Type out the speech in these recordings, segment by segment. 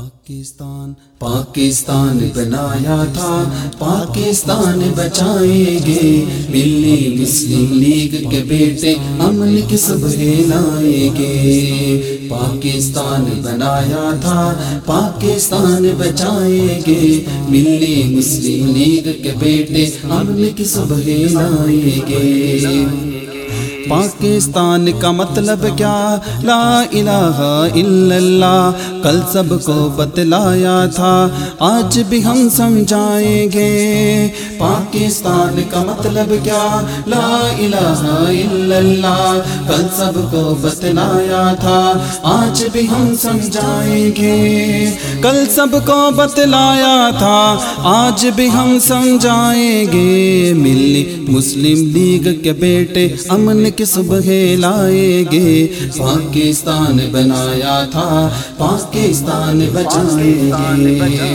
پاکستان پاکستان بنایا تھا، پاکستان بچائیں گے۔ ملی مسلم لیگ کے بیٹے امن کی صبح لائیں گے۔ پاکستان بنایا تھا، پاکستان بچائیں گے۔ ملی مسلم لیگ کے بیٹے امن کی صبح لائیں گے۔ پاکستان کا مطلب کیا؟ لا الہ الا اللہ، کل سب کو بتلایا تھا، آج بھی ہم سمجھائیں گے۔ پاکستان کا مطلب کیا؟ لا الہ الا اللہ، کل سب کو بتلایا تھا، آج بھی ہم سمجھائیں گے۔ کل سب کو بتلایا تھا، آج بھی ہم سمجھائیں گے۔ ملی مسلم لیگ کے بیٹے امن کی صبح لائیں گے پاکستان بنایا تھا پاکستان بچائیں گے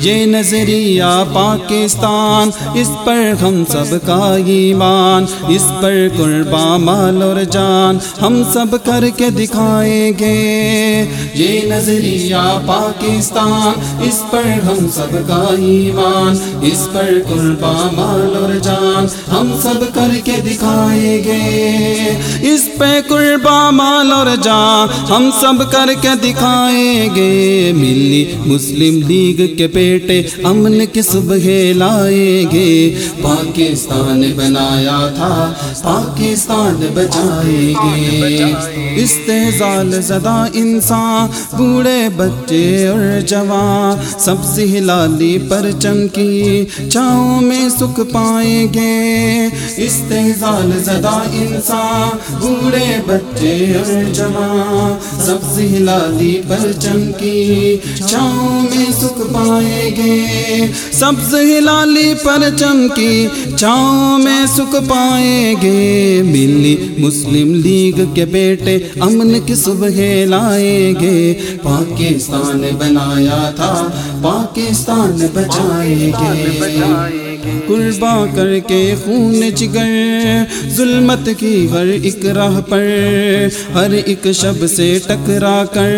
یہ نظریہ پاکستان اس پر ہم سب کا ایمان اس پر قربان مال اور جان ہم سب کر کے دکھائیں گے یہ نظریہ پاکستان، اس پر ہم سب کا ایمان، اس پر قربان مال اور جان ہم سب کر کے دکھائیں گے۔ اس پہ قربا مال اور جان ہم سب کر کے دکھائیں گے۔ ملی مسلم لیگ کے بیٹے امن کی صبح لائیں گے۔ پاکستان بنایا تھا، پاکستان بچائیں گے۔ استحصال زدہ انسان بوڑھے بچے اور جوان سب سے ہلالی پر چمکی چاؤں میں سکھ پائیں گے۔ استحصال زدہ انسان، بوڑھے بچے اور جوان سب سے ہلالی پر چمکی چاؤں میں سکھ پائیں گے۔ سب سے ہلالی پر چمکی چاؤں میں سکھ پائیں گے۔ ملی مسلم لیگ کے بیٹے امن کی صبح لائے لائیں گے۔ پاکستان بنایا تھا پاکستان بچائیں گے۔ قربا کر کے خون جگر ظلمت کی ہر ایک راہ پر، ہر ایک شب سے ٹکرا کر،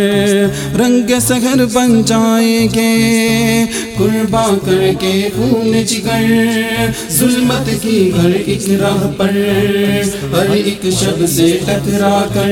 رنگ سہر بن جائیں گے۔ قربا کر کے خون جگر ظلمت کی ہر ایک راہ پر، ہر ایک شب سے ٹکرا کر،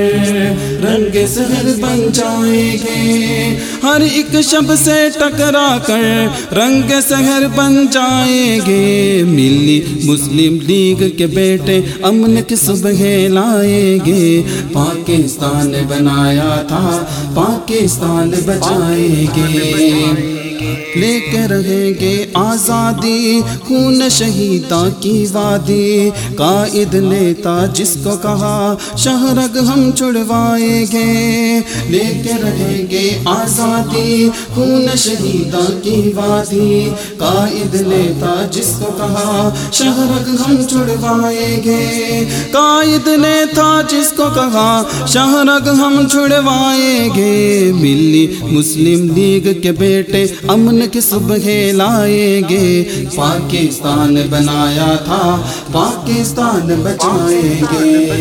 رنگ سہر بن جائیں گے۔ ہر ایک شب سے ٹکرا کر رنگ سہر بن جائیں گے۔ ملی مسلم لیگ کے بیٹے امن کی صبح لائیں گے۔ پاکستان بنایا تھا، پاکستان بچائیں گے۔ لے کے رہیں گے آزادی، خون شہیدہ کی وادی۔ قائد نیتا جس کو کہا شہرگ ہم چھڑوائیں گے۔ لے کے رہیں گے آزادی، خون شہیدہ کی وادی۔ قائد نیتا جس کو کہا شہرگ ہم چھڑوائیں گے۔ قائد نیتا جس کو کہا شہرگ ہم چھڑوائیں گے۔ ملی مسلم لیگ کے بیٹے امن کی صبح لائیں گے۔ پاکستان بنایا تھا، پاکستان بچائیں گے۔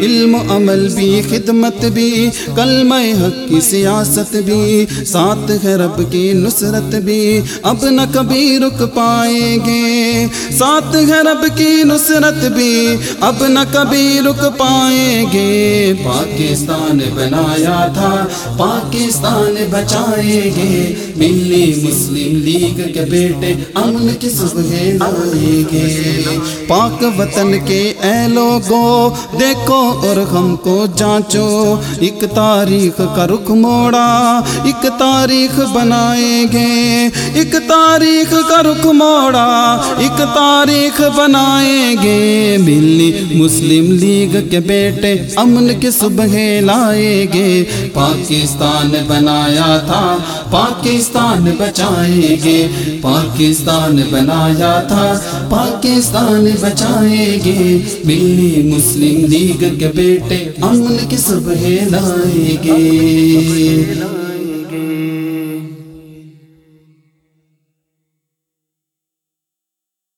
علم عمل بھی، خدمت بھی، کلمہ حق کی سیاست بھی، ساتھ ہے رب کی نصرت بھی۔ اب نہ کبھی رک پائیں گے۔ ساتھ ہے رب کی نصرت بھی، اب نہ کبھی رک پائیں گے۔ پاکستان بنایا تھا، پاکستان بچائیں گے۔ ملی مسلم لیگ کے بیٹے امن کی صبح لائیں گے۔ پاک وطن کے اے لوگو، دیکھو اور ہم کو جانچو۔ ایک تاریخ کا رخ موڑا، ایک تاریخ بنائیں گے۔ ایک تاریخ کا رخ موڑا، ایک تاریخ بنائیں گے۔ ملی مسلم لیگ کے بیٹے امن کی صبح لائیں گے۔ پاکستان بنایا تھا، پاکستان بچائیں گے۔ پاکستان بنایا تھا، پاکستان بچائیں گے۔ ملی مسلم لیگ کے بیٹے امن کی صبح لائیں گے۔